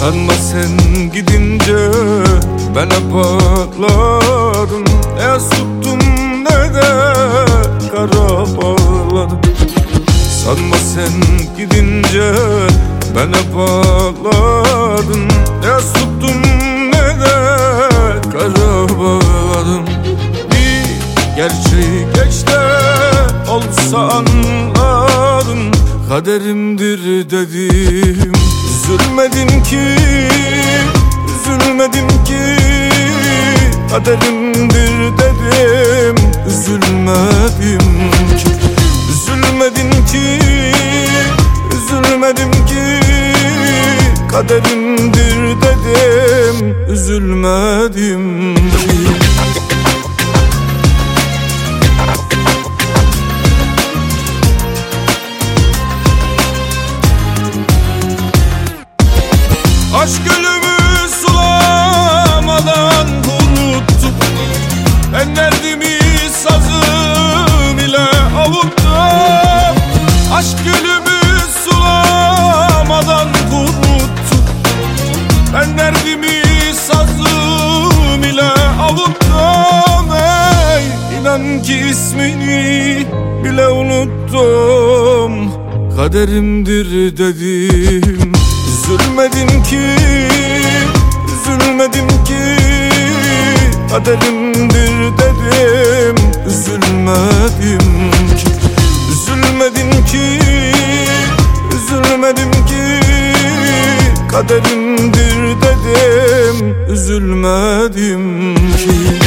Sanma sen gidince ben hep ağladım Ne tuttum ne de kara bağladım. Sanma sen gidince ben hep ağladım Ne tuttum ne de kara bağladım. Bir gerçeği geç de olsa anladım. Kaderimdir dedim Üzülmedim ki Üzülmedim ki. Kaderimdir dedim Üzülmedim ki. Üzülmedim ki Üzülmedim ki. Kaderimdir dedim Üzülmedim ki Aşk gölümü sulamadan unuttum. Ben derdimi sazım ile avuttum. Aşk gölümü sulamadan unuttum. Ben derdimi sazım ile avuttum. Ey inan ki ismini bile unuttum. Kaderimdir dedim Üzülmedim ki Üzülmedim ki. Kaderimdir dedim Üzülmedim ki. Üzülmedim ki Üzülmedim ki. Kaderimdir dedim Üzülmedim ki